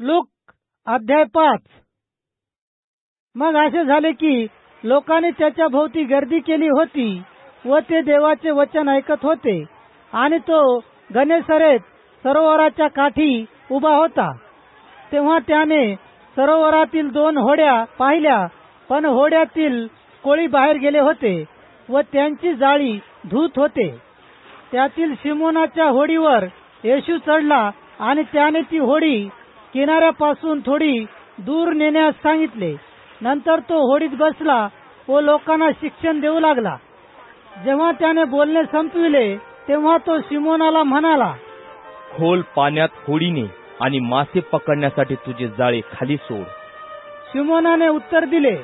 लोक अध्याय पाच. मग असे झाले की लोकांनी त्याच्या भोवती गर्दी केली होती व ते देवाचे वचन ऐकत होते आणि तो गणेशरेत सरोवराच्या काठी उभा होता. तेव्हा त्याने सरोवरातील दोन होड्या पाहिल्या पण होड्यातील कोळी बाहेर गेले होते व त्यांची जाळी धूत होते. त्यातील शिमोनाच्या होडीवर येशू चढला आणि त्याने ती होडी किनाऱ्यापासून थोडी दूर नेण्यास सांगितले. नंतर तो होडीत बसला व लोकांना शिक्षण देऊ लागला. जेव्हा त्याने बोलणे संपविले तेव्हा तो शिमोनाला म्हणाला खोल पाण्यात होडीने आणि मासे पकडण्यासाठी तुझे जाळे खाली सोड. शिमोनाने उत्तर दिले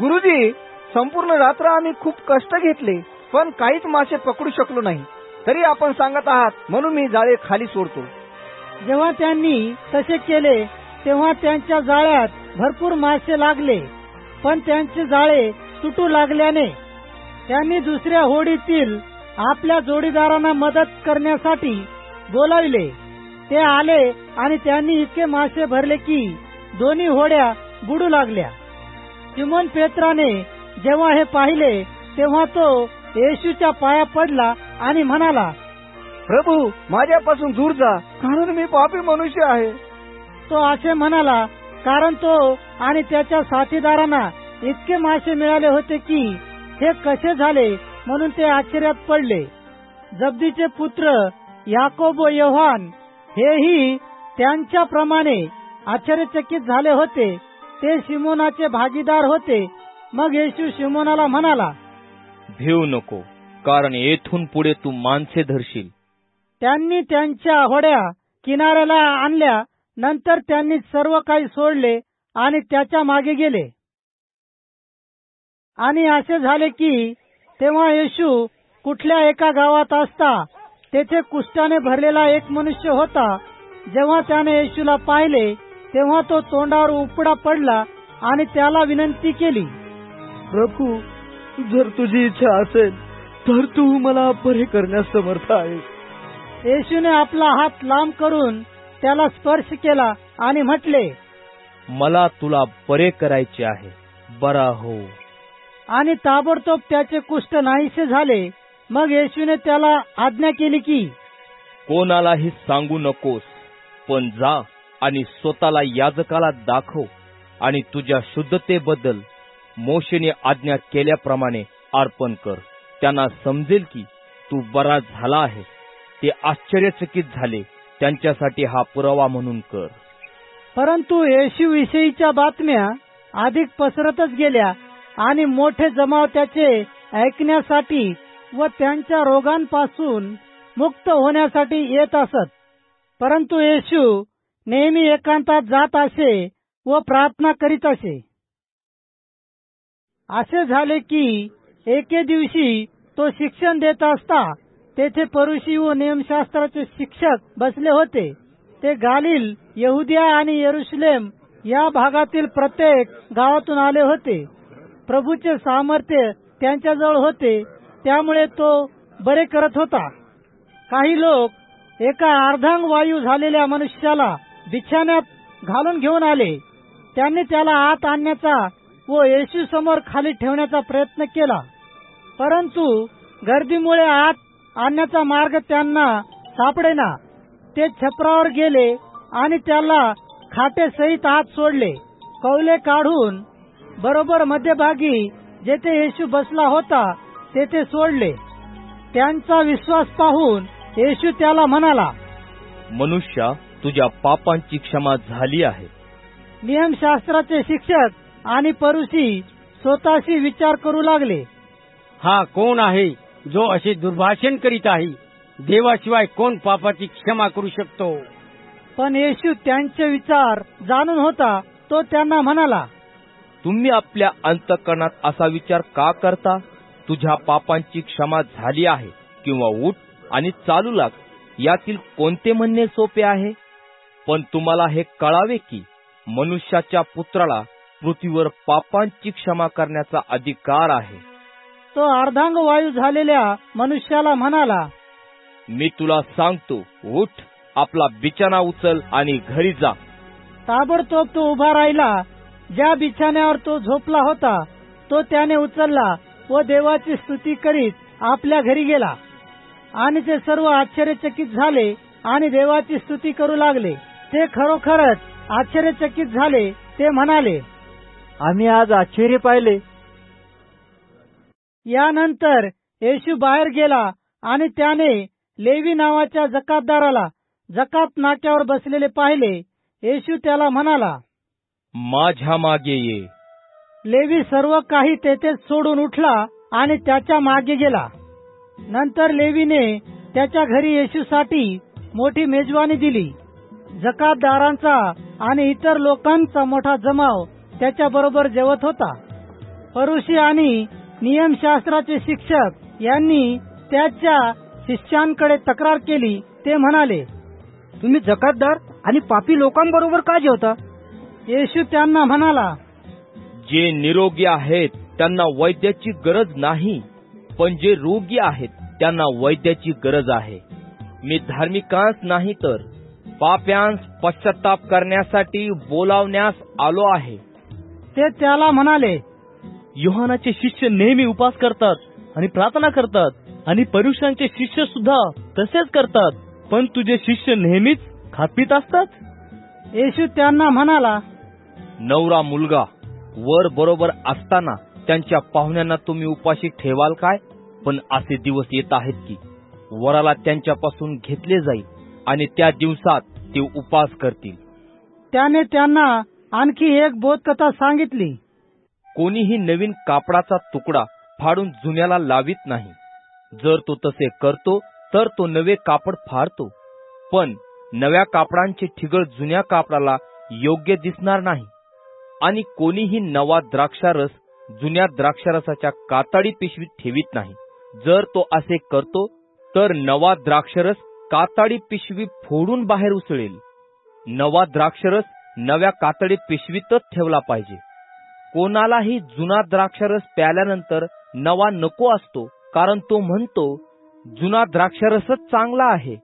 गुरुजी संपूर्ण रात्र आम्ही खूप कष्ट घेतले पण काहीच मासे पकडू शकलो नाही. तरी आपण सांगत आहात म्हणून मी जाळे खाली सोडतो. जेव्हा त्यांनी तसे केले तेव्हा त्यांच्या जाळ्यात भरपूर मासे लागले. पण त्यांचे जाळे तुटू लागल्याने त्यांनी दुसऱ्या होडीतील आपल्या जोडीदारांना मदत करण्यासाठी बोलाविले. ते आले आणि त्यांनी इतके मासे भरले की दोन्ही होड्या बुडू लागल्या. सिमोन पेत्राने जेव्हा हे पाहिले तेव्हा तो येशूच्या पाया पडला आणि म्हणाला प्रभू माझ्यापासून दूर जा कारण मी पापी मनुष्य आहे. तो असे म्हणाला कारण तो आणि त्याच्या साथीदारांना इतके मासे मिळाले होते की हे कसे झाले म्हणून ते आश्चर्यात पडले. जब्दीचे पुत्र याकोब व योहान हेही त्यांच्याप्रमाणे आश्चर्यचकित झाले होते. ते शिमोनाचे भागीदार होते. मग येशू शिमोनाला म्हणाला भिऊ नको कारण येथून पुढे तू माणसे धरशील. त्यांनी त्यांच्या होड्या किनाऱ्याला आणल्या. नंतर त्यांनी सर्व काही सोडले आणि त्याच्यामागे गेले. आणि असे झाले की तेव्हा येशू कुठल्या एका गावात असता तेथे कुष्ठाने भरलेला एक मनुष्य होता. जेव्हा त्याने येशूला पाहिले तेव्हा तो तोंडावर उपडा पडला आणि त्याला विनंती केली प्रभू जर तुझी इच्छा असेल तर तू मला बरे करण्यास समर्थ आहेस. येशूने आपला हात लांब करून त्याला स्पर्श केला आणि म्हटले मला तुला बरे करायचे आहे. बरा हो. आणि ताबडतोब त्याचे कुष्ठ नाहीसे झाले. मग येशूने त्याला आज्ञा केली की कोणालाही सांगू नकोस पण जा आणि स्वतःला याजकाला दाखव आणि तुझ्या शुद्धतेबद्दल मोशेने आज्ञा केल्याप्रमाणे अर्पण कर. त्यांना समजेल की तू बरा झाला आहे. ते आश्चर्यचकित झाले. त्यांच्यासाठी हा पुरावा म्हणून कर. परंतु येशू विषयीच्या बातम्या अधिक पसरतच गेल्या आणि मोठे जमाव त्याचे ऐकण्यासाठी व त्यांच्या रोगांपासून मुक्त होण्यासाठी येत असत. परंतु येशू नेहमी एकांतात जात असे व प्रार्थना करीत असे. असे झाले की एके दिवशी तो शिक्षण देत असता तेथे परुषी व नियमशास्त्राचे शिक्षक बसले होते. ते गालिल यहुदिया आणि येरुशलेम या भागातील प्रत्येक गावातून आले होते. प्रभूचे सामर्थ्य त्यांच्याजवळ होते त्यामुळे तो बरे करत होता. काही लोक एका अर्धांग वायू झालेल्या मनुष्याला बिछाण्यात घालून घेऊन आले. त्यांनी त्याला आत आणण्याचा व येशू समोर खाली ठेवण्याचा प्रयत्न केला. परंतु गर्दीमुळे आत आणण्याचा मार्ग त्यांना सापडेना. ते छपरावर गेले आणि त्याला खाटे सहित आत सोडले. कौले काढून बरोबर मध्यभागी जेथे येशू बसला होता तेथे सोडले. त्यांचा विश्वास पाहून येशू त्याला म्हणाला मनुष्या तुझ्या पापांची क्षमा झाली आहे. नियमशास्त्राचे शिक्षक आणि परुषी स्वतःशी विचार करू लागले. हा कोण आहे? जो असे दुर्भाषण करीत आहे देवाशिवाय कोण पापाची क्षमा करू शकतो? पण येशू त्यांचे विचार जाणून होता तो त्यांना म्हणाला तुम्ही आपल्या अंतकरणात असा विचार का करता? तुझ्या पापांची क्षमा झाली आहे किंवा उठ आणि चालू लाग यातील कोणते म्हणणे सोपे आहे? पण तुम्हाला हे कळावे की मनुष्याच्या पुत्राला पृथ्वीवर पापांची क्षमा करण्याचा अधिकार आहे. तो अर्धांग वायू झालेल्या मनुष्याला म्हणाला मी तुला सांगतो उठ आपला बिचाना उचल आणि घरी जा. ताबडतोब तो उभा राहिला. ज्या बिछाण्यावर तो झोपला होता तो त्याने उचलला व देवाची स्तुती करीत आपल्या घरी गेला. आणि ते सर्व आश्चर्यचकित झाले आणि देवाची स्तुती करू लागले. ते खरोखरच आश्चर्यचकित झाले ते म्हणाले आम्ही आज आश्चर्य पाहिले. यानंतर येशू बाहेर गेला आणि त्याने लेवी नावाच्या जकातदाराला जकात नाक्यावर बसलेले पाहिले. येशू त्याला म्हणाला माझ्या मागे ये. लेवी सर्व काही तेथेच सोडून उठला आणि त्याच्यामागे गेला. नंतर लेवीने त्याच्या घरी येशूसाठी मोठी मेजवानी दिली. जकातदारांचा आणि इतर लोकांचा मोठा जमाव त्याच्या बरोबर जेवत होता. परुषी आणि नियमशास्त्राचे शिक्षक यांनी त्याच्या शिष्यांकडे तक्रार केली ते म्हणाले तुम्ही जकातदार आणि पापी लोकांबरोबर का जेवता? येशू त्यांना म्हणाला जे निरोगी आहेत त्यांना वैद्याची गरज नाही. पण जे रोगी आहेत त्यांना वैद्याची गरज आहे. मी धार्मिकांस नाही तर पाप्यांस पश्चाताप करण्यासाठी बोलावण्यास आलो आहे. ते त्याला म्हणाले योहानाचे शिष्य नेहमी उपास करतात आणि प्रार्थना करतात. आणि परुषांचे शिष्य सुद्धा तसेच करतात. पण तुझे शिष्य नेहमीच खातपीत असतात? येशू त्यांना म्हणाला नवरा मुलगा वर बरोबर असताना त्यांच्या पाहुण्यांना तुम्ही उपाशी ठेवाल काय? पण असे दिवस येत आहेत की वराला त्यांच्यापासून घेतले जाईल आणि त्या दिवसात ते उपास करतील. त्याने त्यांना आणखी एक बोधकथा सांगितली. कोणीही नवीन कापडाचा तुकडा फाडून जुन्याला लावित नाही. जर तो तसे करतो तर तो नवे कापड फाडतो. पण नव्या कापडांचे ठिगळ जुन्या कापडाला योग्य दिसणार नाही. आणि कोणीही नवा द्राक्षारस जुन्या द्राक्षारसाच्या कातडी पिशवीत ठेवीत नाही. जर तो असे करतो तर नवा द्राक्षरस कातडी पिशवी फोडून बाहेर उसळेल नवा द्राक्षरस नव्या कातडी पिशवीतच ठेवला पाहिजे. कोणालाही जुना द्राक्षरस प्याल्यानंतर नवा नको असतो कारण तो म्हणतो जुना द्राक्षरसच चांगला आहे.